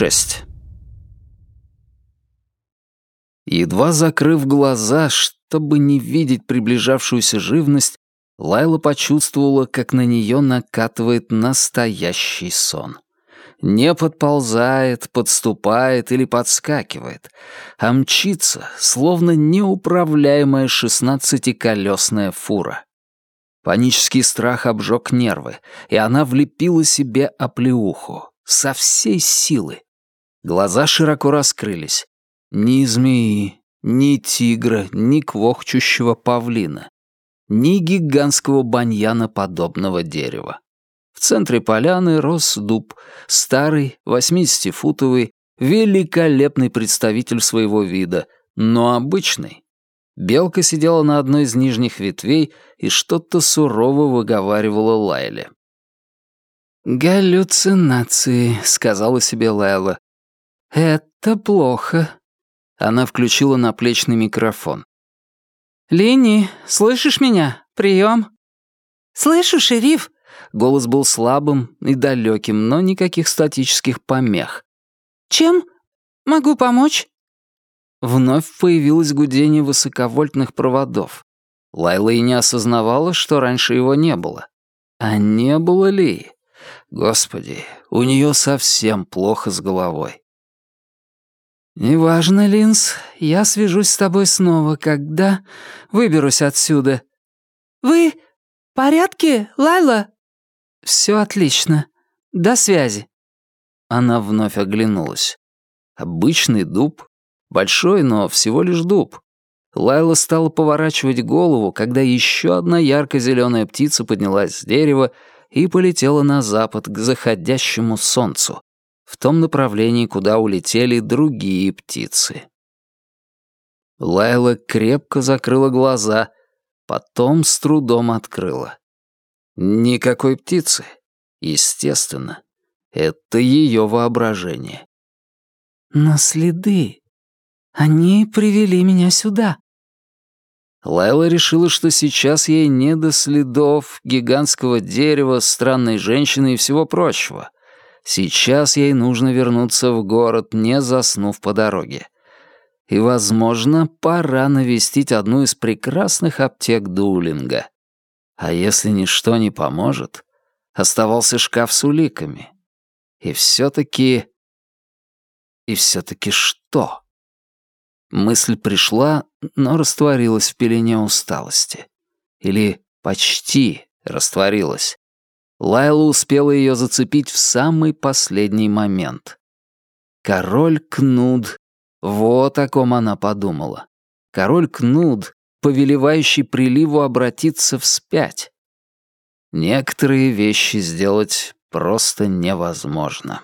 6. Едва закрыв глаза, чтобы не видеть приближавшуюся живность, Лайла почувствовала, как на нее накатывает настоящий сон. Не подползает, подступает или подскакивает, а мчится, словно неуправляемая шестнадцатиколесная фура. Панический страх обжег нервы, и она влепила себе оплеуху со всей силы. Глаза широко раскрылись. Ни змеи, ни тигра, ни квохчущего павлина, ни гигантского баньяна подобного дерева. В центре поляны рос дуб, старый, восьмидесятифутовый, великолепный представитель своего вида, но обычный. Белка сидела на одной из нижних ветвей и что-то сурово выговаривала Лайле. «Галлюцинации», — сказала себе Лайла. «Это плохо». Она включила наплечный микрофон. «Лини, слышишь меня? Прием?» «Слышу, шериф!» Голос был слабым и далеким, но никаких статических помех. «Чем могу помочь?» Вновь появилось гудение высоковольтных проводов. Лайла и не осознавала, что раньше его не было. А не было ли? Господи, у нее совсем плохо с головой. «Неважно, Линз, я свяжусь с тобой снова, когда выберусь отсюда». «Вы в порядке, Лайла?» «Все отлично. До связи». Она вновь оглянулась. Обычный дуб. Большой, но всего лишь дуб. Лайла стала поворачивать голову, когда еще одна ярко-зеленая птица поднялась с дерева и полетела на запад к заходящему солнцу, в том направлении, куда улетели другие птицы. Лайла крепко закрыла глаза, потом с трудом открыла. Никакой птицы. Естественно. Это ее воображение. Но следы... Они привели меня сюда. Лайла решила, что сейчас ей не до следов гигантского дерева, странной женщины и всего прочего. Сейчас ей нужно вернуться в город, не заснув по дороге. И, возможно, пора навестить одну из прекрасных аптек Дулинга. А если ничто не поможет, оставался шкаф с уликами. И все-таки... И все-таки что? Мысль пришла, но растворилась в пелене усталости. Или почти растворилась. Лайла успела ее зацепить в самый последний момент. Король Кнуд. Вот о ком она подумала. Король Кнуд повелевающий приливу обратиться вспять. Некоторые вещи сделать просто невозможно.